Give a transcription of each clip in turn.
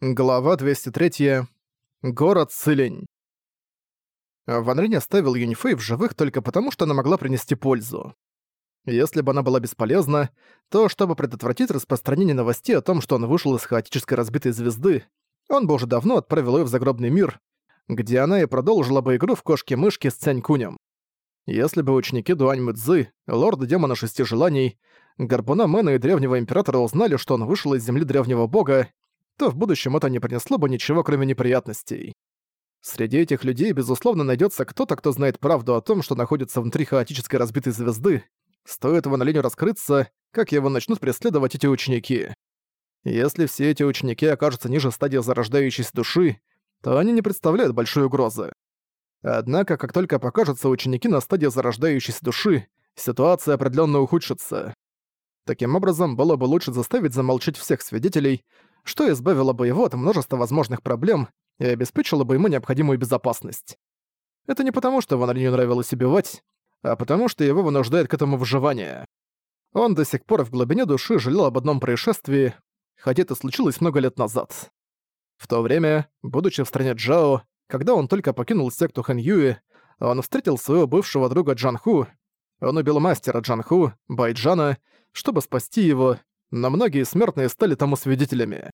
Глава 203. Город Цилень. Ван Линь оставил Юнифэй в живых только потому, что она могла принести пользу. Если бы она была бесполезна, то чтобы предотвратить распространение новостей о том, что он вышел из хаотической разбитой звезды, он бы уже давно отправил ее в загробный мир, где она и продолжила бы игру в кошки-мышки с Цянь-Кунем. Если бы ученики Дуань Мыцзы, лорда демона шести желаний, Гарпуна Мэна и древнего императора узнали, что он вышел из земли древнего бога, то в будущем это не принесло бы ничего, кроме неприятностей. Среди этих людей, безусловно, найдется кто-то, кто знает правду о том, что находится внутри хаотической разбитой звезды. Стоит его на раскрыться, как его начнут преследовать эти ученики. Если все эти ученики окажутся ниже стадии зарождающейся души, то они не представляют большой угрозы. Однако, как только покажутся ученики на стадии зарождающейся души, ситуация определенно ухудшится. Таким образом, было бы лучше заставить замолчать всех свидетелей, что избавило бы его от множества возможных проблем и обеспечило бы ему необходимую безопасность. Это не потому, что Ван Линю нравилось убивать, а потому что его вынуждает к этому выживание. Он до сих пор в глубине души жалел об одном происшествии, хотя это случилось много лет назад. В то время, будучи в стране Джао, когда он только покинул секту Хэн Юи, он встретил своего бывшего друга Джанху. Он убил мастера Джанху, Байджана, чтобы спасти его, но многие смертные стали тому свидетелями.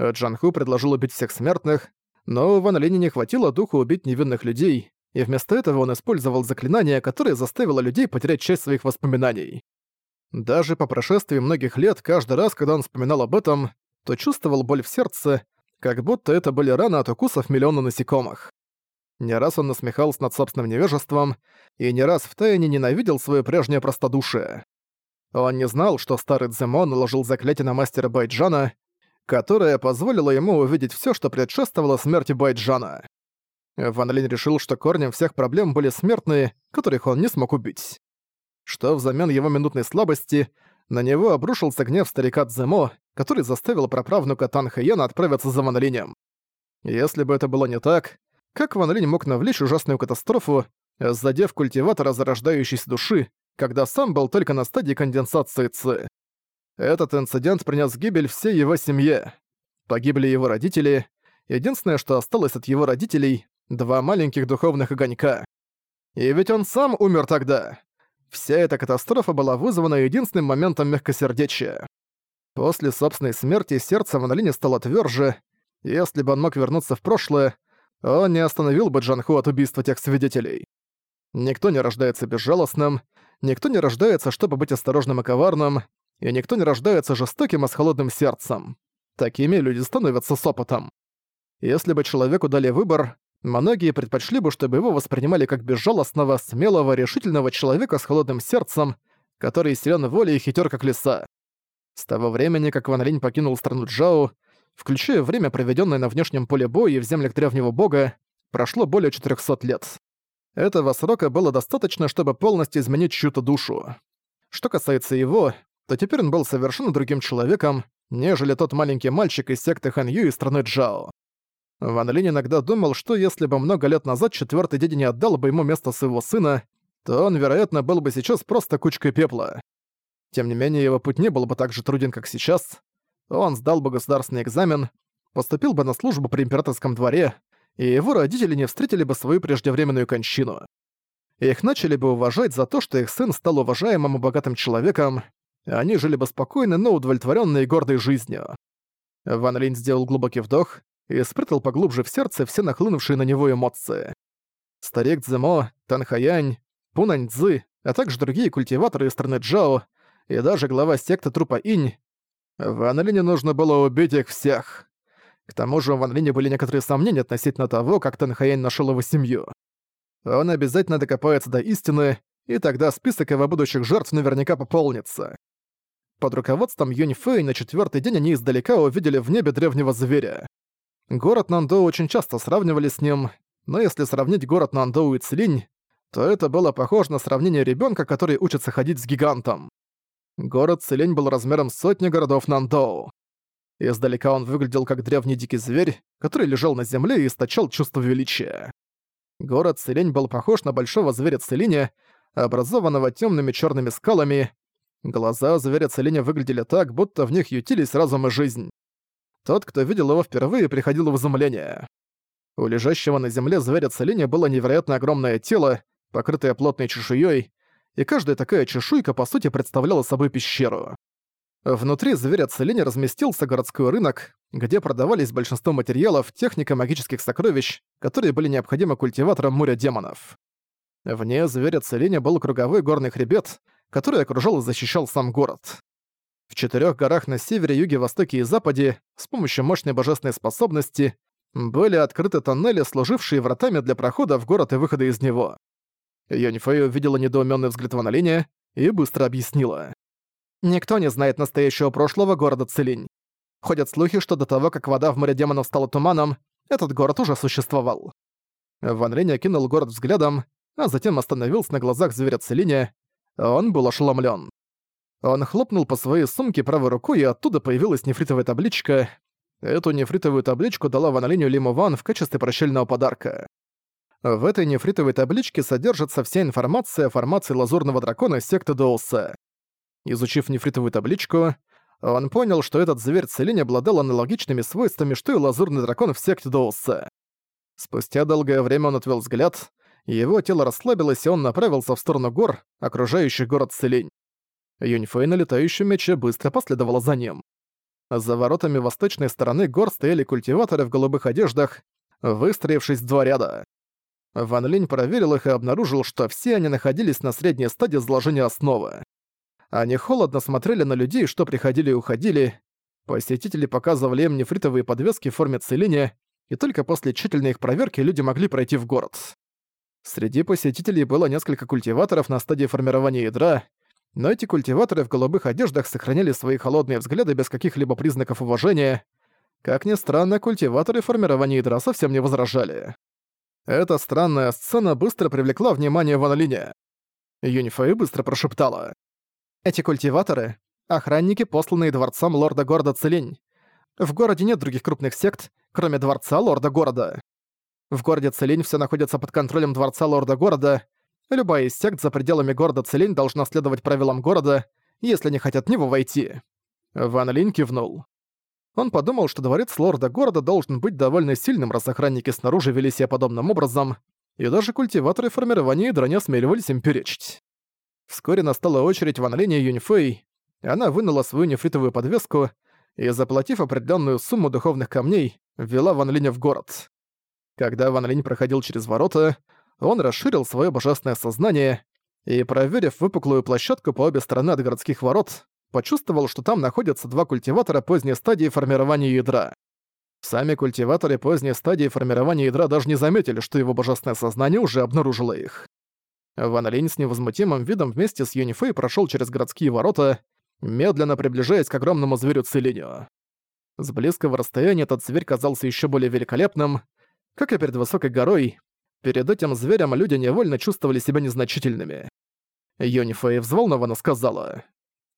Джанху предложил убить всех смертных, но у Ван Линя не хватило духу убить невинных людей, и вместо этого он использовал заклинание, которое заставило людей потерять часть своих воспоминаний. Даже по прошествии многих лет, каждый раз, когда он вспоминал об этом, то чувствовал боль в сердце, как будто это были раны от укусов миллиона насекомых. Не раз он насмехался над собственным невежеством, и не раз втайне ненавидел свое прежнее простодушие. Он не знал, что старый Дземон наложил заклятие на мастера Байджана, которое позволило ему увидеть все, что предшествовало смерти Байджана. Ван Линь решил, что корнем всех проблем были смертные, которых он не смог убить. Что взамен его минутной слабости на него обрушился гнев старика Цзэмо, который заставил праправнука Тан Хэйена отправиться за Ван Линем. Если бы это было не так, как Ван Линь мог навлечь ужасную катастрофу, задев культиватора зарождающейся души, когда сам был только на стадии конденсации ЦИ. Этот инцидент принес гибель всей его семье. Погибли его родители. Единственное, что осталось от его родителей — два маленьких духовных огонька. И ведь он сам умер тогда. Вся эта катастрофа была вызвана единственным моментом мягкосердечия. После собственной смерти сердце Ванолини стало твёрже, если бы он мог вернуться в прошлое, он не остановил бы Джанху от убийства тех свидетелей. Никто не рождается безжалостным, никто не рождается, чтобы быть осторожным и коварным, и никто не рождается жестоким и с холодным сердцем. Такими люди становятся с опытом. Если бы человеку дали выбор, многие предпочли бы, чтобы его воспринимали как безжалостного, смелого, решительного человека с холодным сердцем, который силен волей и хитер как лиса. С того времени, как Ван Линь покинул страну Джао, включая время, проведенное на внешнем поле боя и в землях древнего бога, прошло более 400 лет. Этого срока было достаточно, чтобы полностью изменить чью-то душу. Что касается его, то теперь он был совершенно другим человеком, нежели тот маленький мальчик из секты Хан Ю из страны Джао. Ван Линь иногда думал, что если бы много лет назад четвертый дядя не отдал бы ему место своего сына, то он, вероятно, был бы сейчас просто кучкой пепла. Тем не менее, его путь не был бы так же труден, как сейчас. Он сдал бы государственный экзамен, поступил бы на службу при императорском дворе, и его родители не встретили бы свою преждевременную кончину. Их начали бы уважать за то, что их сын стал уважаемым и богатым человеком, они жили бы спокойно, но удовлетворенной и гордой жизнью. Ван Линь сделал глубокий вдох и спрятал поглубже в сердце все нахлынувшие на него эмоции. Старик Цзэмо, Танхаянь, Пунань Цзы, а также другие культиваторы из страны Джао и даже глава секты Трупа Инь. Ван Линю нужно было убить их всех. К тому же у Ван Линя были некоторые сомнения относительно того, как Танхаянь нашел его семью. Он обязательно докопается до истины, и тогда список его будущих жертв наверняка пополнится. Под руководством Юнь Фэй на четвертый день они издалека увидели в небе древнего зверя. Город Нандоу очень часто сравнивали с ним, но если сравнить город Нандоу и Цилинь, то это было похоже на сравнение ребенка, который учится ходить с гигантом. Город Цилинь был размером сотни городов Нандоу. Издалека он выглядел как древний дикий зверь, который лежал на земле и источал чувство величия. Город Целень был похож на большого зверя Целиня, образованного темными черными скалами. Глаза зверя Целиня выглядели так, будто в них ютились разум и жизнь. Тот, кто видел его впервые, приходил в изумление. У лежащего на земле зверя Целине было невероятно огромное тело, покрытое плотной чешуей, и каждая такая чешуйка по сути представляла собой пещеру. Внутри зверя Целине разместился городской рынок, где продавались большинство материалов, техника магических сокровищ, которые были необходимы культиваторам моря демонов. Вне зверя Целине был круговой горный хребет, который окружал и защищал сам город. В четырех горах на севере, юге, востоке и западе с помощью мощной божественной способности были открыты тоннели, служившие вратами для прохода в город и выхода из него. Йонифэй увидела недоумённый взгляд Ван Линя и быстро объяснила. «Никто не знает настоящего прошлого города Целинь. Ходят слухи, что до того, как вода в море демонов стала туманом, этот город уже существовал». Ван Линь окинул город взглядом, а затем остановился на глазах зверя Целиня. Он был ошеломлен. Он хлопнул по своей сумке правой рукой, и оттуда появилась нефритовая табличка. Эту нефритовую табличку дала Ван Линю Лиму Ван в качестве прощального подарка. В этой нефритовой табличке содержится вся информация о формации лазурного дракона секты Доуса. Изучив нефритовую табличку, он понял, что этот зверь Целинь обладал аналогичными свойствами, что и лазурный дракон в секте Доуса. Спустя долгое время он отвел взгляд, его тело расслабилось, и он направился в сторону гор, окружающих город Целинь. Юньфэй на летающем мече быстро последовала за ним. За воротами восточной стороны гор стояли культиваторы в голубых одеждах, выстроившись в два ряда. Ван Линь проверил их и обнаружил, что все они находились на средней стадии заложения основы. Они холодно смотрели на людей, что приходили и уходили. Посетители показывали им нефритовые подвески в форме целиния, и только после тщательной их проверки люди могли пройти в город. Среди посетителей было несколько культиваторов на стадии формирования ядра, но эти культиваторы в голубых одеждах сохраняли свои холодные взгляды без каких-либо признаков уважения. Как ни странно, культиваторы формирования ядра совсем не возражали. Эта странная сцена быстро привлекла внимание Ван Линя. Юнифэй быстро прошептала. «Эти культиваторы — охранники, посланные дворцом лорда города Целинь. В городе нет других крупных сект, кроме дворца лорда города. В городе Целинь все находится под контролем дворца лорда города. Любая из сект за пределами города Целинь должна следовать правилам города, если не хотят в него войти». Ван Линь кивнул. Он подумал, что дворец лорда города должен быть довольно сильным, раз охранники снаружи вели себя подобным образом, и даже культиваторы формирования ядра не осмеливались им перечить. Вскоре настала очередь Ван Линя Юньфэй, она вынула свою нефритовую подвеску и, заплатив определенную сумму духовных камней, ввела Ван Линя в город. Когда Ван Линь проходил через ворота, он расширил свое божественное сознание и, проверив выпуклую площадку по обе стороны от городских ворот, почувствовал, что там находятся два культиватора поздней стадии формирования ядра. Сами культиваторы поздней стадии формирования ядра даже не заметили, что его божественное сознание уже обнаружило их. Ван Линь с невозмутимым видом вместе с Юнифей прошел через городские ворота, медленно приближаясь к огромному зверю Целиню. С близкого расстояния этот зверь казался еще более великолепным. Как и перед высокой горой, перед этим зверем люди невольно чувствовали себя незначительными. Юнифей взволнованно сказала.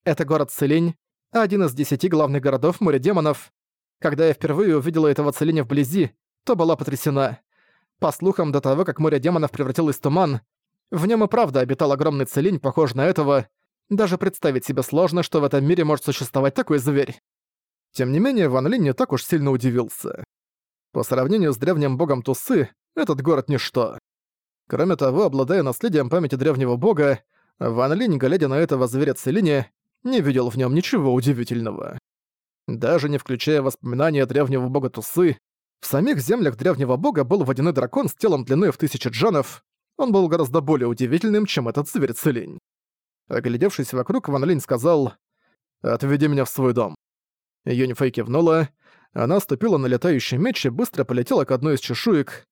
Это город Целинь, один из десяти главных городов моря демонов. Когда я впервые увидела этого Целиня вблизи, то была потрясена. По слухам, до того, как море демонов превратилось в туман, в нем и правда обитал огромный Целинь, похожий на этого. Даже представить себе сложно, что в этом мире может существовать такой зверь. Тем не менее, Ван Линь не так уж сильно удивился. По сравнению с древним богом Тусы, этот город — ничто. Кроме того, обладая наследием памяти древнего бога, Ван Линь, глядя на этого зверя Целине, не видел в нем ничего удивительного. Даже не включая воспоминания древнего бога Тусы, в самих землях древнего бога был водяной дракон с телом длиной в тысячи джанов. Он был гораздо более удивительным, чем этот зверь Целень. Оглядевшись вокруг, Ван Линь сказал «Отведи меня в свой дом». Юнифэй кивнула, она ступила на летающий меч и быстро полетела к одной из чешуек.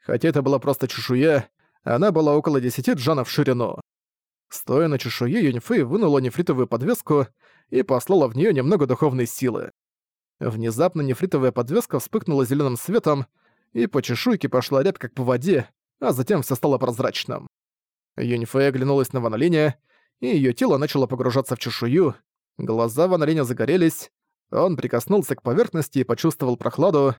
Хотя это была просто чешуя, она была около десяти джанов в ширину. Стоя на чешуе, Юньфэй вынула нефритовую подвеску и послала в нее немного духовной силы. Внезапно нефритовая подвеска вспыхнула зеленым светом, и по чешуйке пошла рябь как по воде, а затем все стало прозрачным. Юньфэй оглянулась на Ван Линя, и ее тело начало погружаться в чешую. Глаза Ван Линя загорелись, он прикоснулся к поверхности и почувствовал прохладу.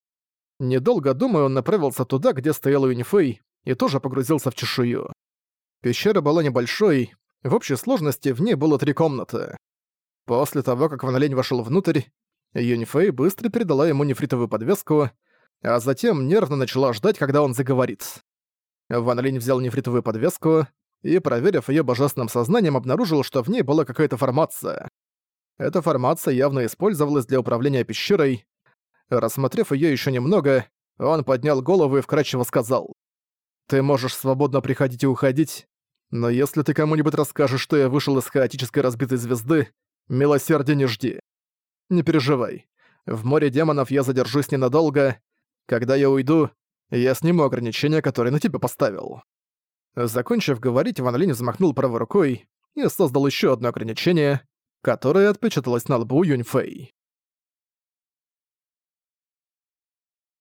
Недолго думая, он направился туда, где стоял Юнифей, и тоже погрузился в чешую. Пещера была небольшой, в общей сложности в ней было три комнаты. После того, как Ван Лень вошел внутрь, Юньфэй быстро передала ему нефритовую подвеску, а затем нервно начала ждать, когда он заговорит. Ван Линь взял нефритовую подвеску и, проверив ее божественным сознанием, обнаружил, что в ней была какая-то формация. Эта формация явно использовалась для управления пещерой. Рассмотрев ее еще немного, он поднял голову и вкрадчиво сказал. «Ты можешь свободно приходить и уходить, но если ты кому-нибудь расскажешь, что я вышел из хаотической разбитой звезды, милосердия не жди. Не переживай. В море демонов я задержусь ненадолго. Когда я уйду, я сниму ограничения, которые на тебя поставил». Закончив говорить, Ван Линь взмахнул правой рукой и создал еще одно ограничение, которое отпечаталось на лбу Юньфэй.